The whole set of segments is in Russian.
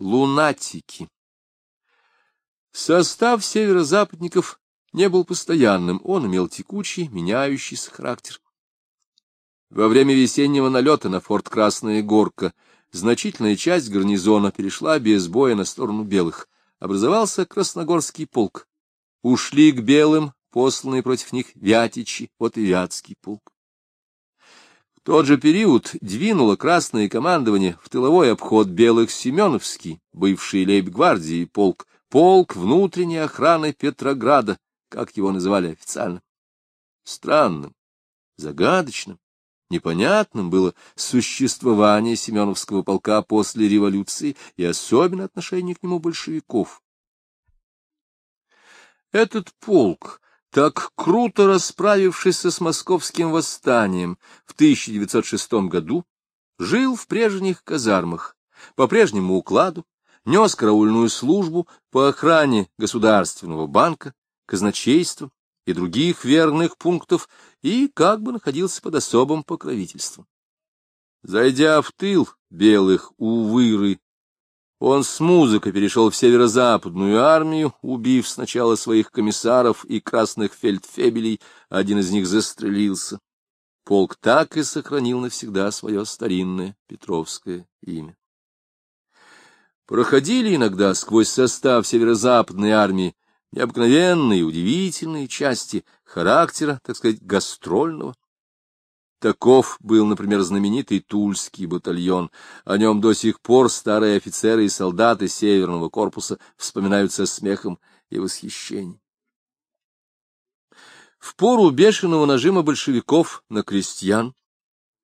Лунатики. Состав северо-западников не был постоянным, он имел текучий, меняющийся характер. Во время весеннего налета на форт Красная Горка значительная часть гарнизона перешла без боя на сторону белых. Образовался Красногорский полк. Ушли к белым, посланные против них Вятичи, вот и Вятский полк тот же период двинуло Красное командование в тыловой обход Белых Семеновский, бывший лейб-гвардии полк, полк внутренней охраны Петрограда, как его называли официально. Странным, загадочным, непонятным было существование Семеновского полка после революции и особенно отношение к нему большевиков. Этот полк так круто расправившись с московским восстанием в 1906 году, жил в прежних казармах, по прежнему укладу, нес караульную службу по охране Государственного банка, казначейства и других верных пунктов и как бы находился под особым покровительством. Зайдя в тыл белых увыры он с музыкой перешел в северо-западную армию, убив сначала своих комиссаров и красных фельдфебелей, один из них застрелился. Полк так и сохранил навсегда свое старинное Петровское имя. Проходили иногда сквозь состав северо-западной армии необыкновенные, удивительные части характера, так сказать, гастрольного. Таков был, например, знаменитый Тульский батальон. О нем до сих пор старые офицеры и солдаты Северного корпуса вспоминают со смехом и восхищением. В пору бешеного нажима большевиков на крестьян,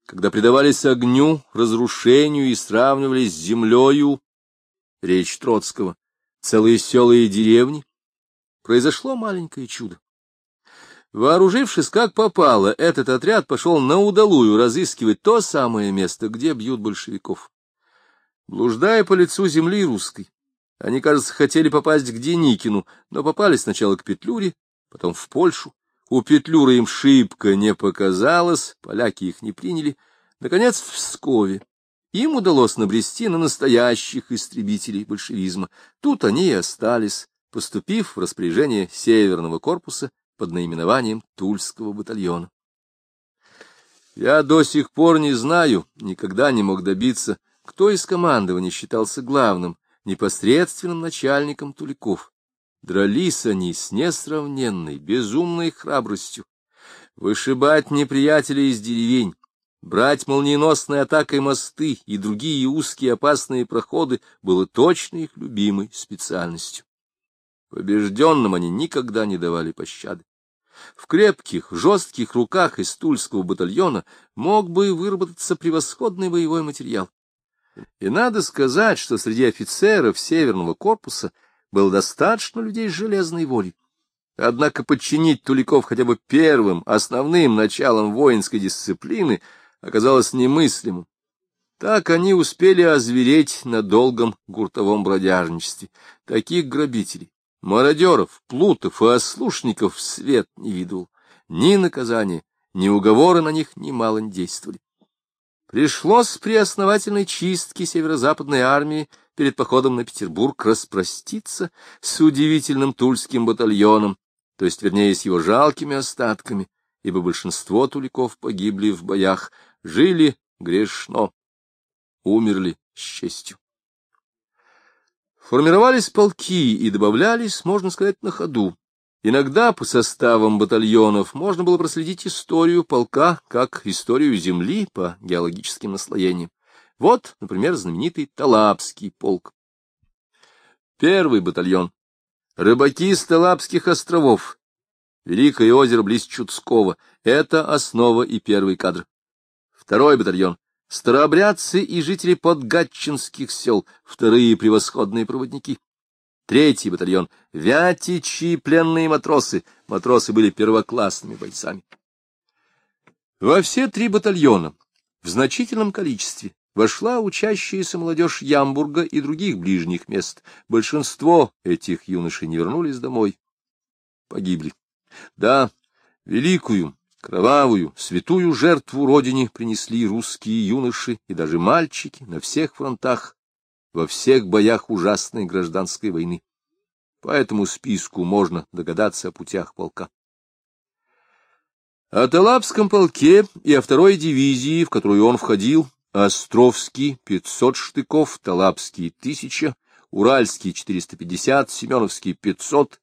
когда предавались огню, разрушению и сравнивались с землею, речь Троцкого, целые села и деревни, произошло маленькое чудо. Вооружившись как попало, этот отряд пошел на удалую разыскивать то самое место, где бьют большевиков. Блуждая по лицу земли русской, они, кажется, хотели попасть к Деникину, но попали сначала к Петлюре, потом в Польшу. У Петлюры им шибко не показалось, поляки их не приняли. Наконец, в Пскове. Им удалось набрести на настоящих истребителей большевизма. Тут они и остались, поступив в распоряжение Северного корпуса под наименованием Тульского батальона. Я до сих пор не знаю, никогда не мог добиться, кто из командования считался главным, непосредственным начальником Туликов. Дрались они с несравненной, безумной храбростью. Вышибать неприятелей из деревень, брать молниеносной атакой мосты и другие узкие опасные проходы было точно их любимой специальностью. Побежденным они никогда не давали пощады. В крепких, жестких руках из Тульского батальона мог бы выработаться превосходный боевой материал. И надо сказать, что среди офицеров Северного корпуса было достаточно людей с железной волей. Однако подчинить Туликов хотя бы первым, основным началом воинской дисциплины оказалось немыслимым. Так они успели озвереть на долгом гуртовом бродяжничестве. Таких грабителей, Мародеров, плутов и ослушников свет не видел. Ни наказания, ни уговоры на них немало не действовали. Пришлось при основательной чистке северо-западной армии перед походом на Петербург распроститься с удивительным тульским батальоном, то есть, вернее, с его жалкими остатками, ибо большинство туликов погибли в боях, жили грешно, умерли с честью. Формировались полки и добавлялись, можно сказать, на ходу. Иногда по составам батальонов можно было проследить историю полка, как историю земли по геологическим наслоениям. Вот, например, знаменитый Талапский полк. Первый батальон. Рыбаки с Талапских островов. Великое озеро близ Чудского. Это основа и первый кадр. Второй батальон. Старообрядцы и жители подгатчинских сел, вторые превосходные проводники. Третий батальон — вятичи пленные матросы. Матросы были первоклассными бойцами. Во все три батальона в значительном количестве вошла учащаяся молодежь Ямбурга и других ближних мест. Большинство этих юношей не вернулись домой. Погибли. Да, великую, Кровавую, святую жертву родине принесли русские юноши и даже мальчики на всех фронтах во всех боях ужасной гражданской войны. По этому списку можно догадаться о путях полка. О Талапском полке и о второй дивизии, в которую он входил, Островский — 500 штыков, Талапский — 1000, Уральский — 450, Семеновский — 500.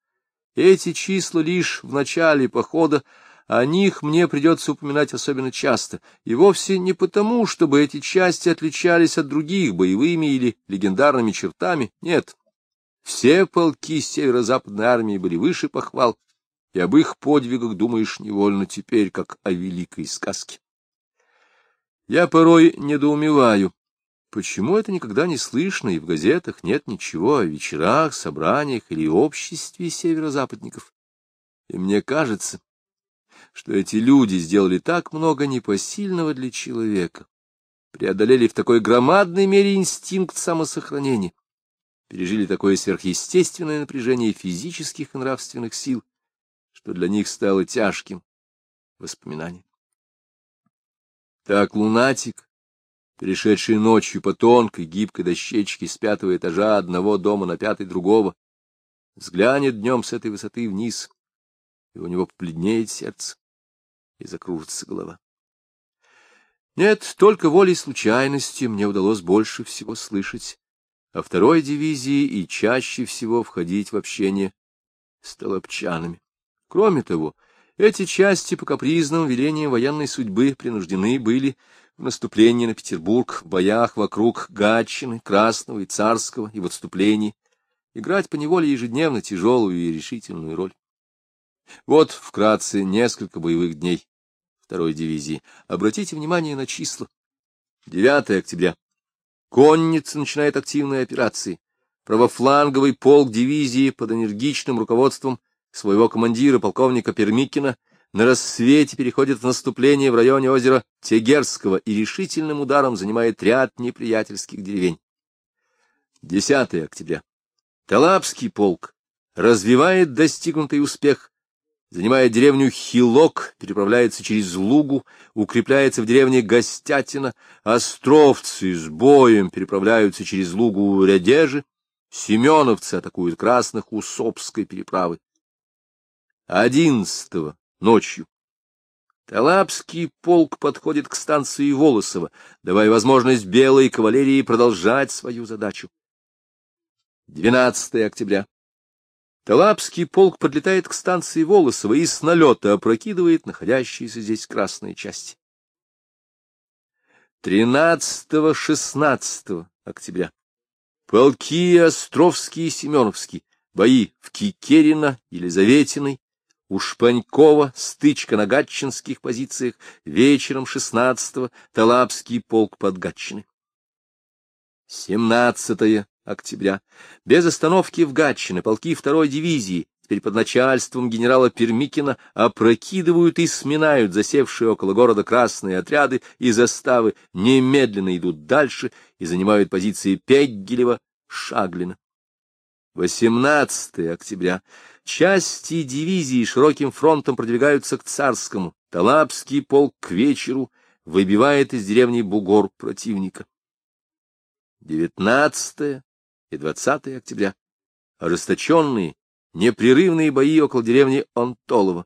Эти числа лишь в начале похода, о них мне придется упоминать особенно часто, и вовсе не потому, чтобы эти части отличались от других боевыми или легендарными чертами, нет. Все полки северо-западной армии были выше похвал, и об их подвигах думаешь невольно теперь, как о великой сказке. Я порой недоумеваю, почему это никогда не слышно, и в газетах нет ничего о вечерах, собраниях или обществе северо-западников. И мне кажется, что эти люди сделали так много непосильного для человека, преодолели в такой громадной мере инстинкт самосохранения, пережили такое сверхъестественное напряжение физических и нравственных сил, что для них стало тяжким воспоминанием. Так лунатик, перешедший ночью по тонкой гибкой дощечке с пятого этажа одного дома на пятый другого, взглянет днем с этой высоты вниз, и у него побледнеет сердце и закружится голова. Нет, только волей случайности мне удалось больше всего слышать о второй дивизии и чаще всего входить в общение с толопчанами. Кроме того, эти части по капризным велениям военной судьбы принуждены были в наступлении на Петербург, в боях вокруг Гатчины, Красного и Царского и в отступлении играть по неволе ежедневно тяжелую и решительную роль. Вот вкратце несколько боевых дней второй дивизии. Обратите внимание на числа. 9 октября. Конница начинает активные операции. Правофланговый полк дивизии под энергичным руководством своего командира, полковника Пермикина, на рассвете переходит в наступление в районе озера Тегерского и решительным ударом занимает ряд неприятельских деревень. 10 октября. Талапский полк развивает достигнутый успех занимает деревню Хилок, переправляется через Лугу, укрепляется в деревне Гостятина, островцы с боем переправляются через Лугу Рядежи, семеновцы атакуют красных у Сопской переправы. Одиннадцатого ночью Талапский полк подходит к станции Волосово, давая возможность белой кавалерии продолжать свою задачу. 12 октября. Талапский полк подлетает к станции Волосово и с налета опрокидывает находящиеся здесь красные части. 13-16 октября. Полки Островский и Семеновский, бои в Кикерино, Елизаветиной, у Шпанькова, стычка на гатчинских позициях, вечером 16-го Талапский полк под Гатчиной. 17 октября. Без остановки в Гатчино полки второй дивизии, теперь под начальством генерала Пермикина, опрокидывают и сминают засевшие около города красные отряды и заставы, немедленно идут дальше и занимают позиции Пеггелева, Шаглина. 18 октября. Части дивизии широким фронтом продвигаются к Царскому. Талапский полк к вечеру выбивает из деревни Бугор противника. 19 и 20 октября. Ожесточенные, непрерывные бои около деревни Онтолова.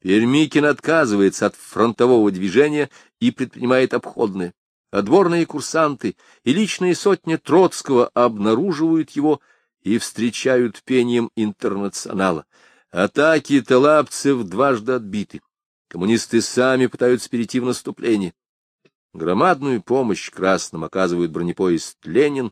Пермикин отказывается от фронтового движения и предпринимает обходное. Отборные курсанты и личные сотни Троцкого обнаруживают его и встречают пением интернационала. Атаки талапцев дважды отбиты. Коммунисты сами пытаются перейти в наступление. Громадную помощь красным оказывают бронепоезд «Ленин»,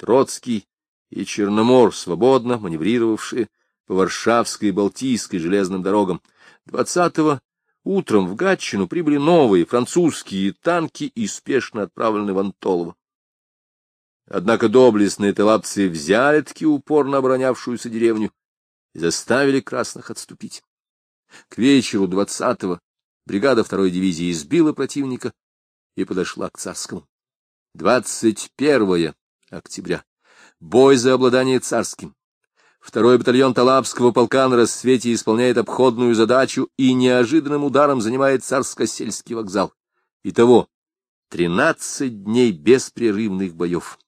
Троцкий и Черномор, свободно маневрировавшие по Варшавской и Балтийской железным дорогам. 20-го утром в Гатчину прибыли новые французские танки и спешно отправлены в Антолово. Однако доблестные талапцы взяли таки упорно оборонявшуюся деревню и заставили красных отступить. К вечеру 20-го бригада второй дивизии избила противника и подошла к царскому. 21 октября. Бой за обладание царским. Второй батальон Талапского полка на рассвете исполняет обходную задачу и неожиданным ударом занимает царско-сельский вокзал. Итого тринадцать дней беспрерывных боев.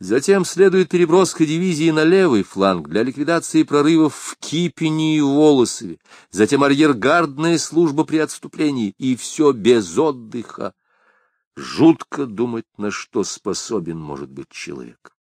Затем следует переброска дивизии на левый фланг для ликвидации прорывов в Кипени и Волосове, затем арьергардная служба при отступлении, и все без отдыха. Жутко думать, на что способен может быть человек.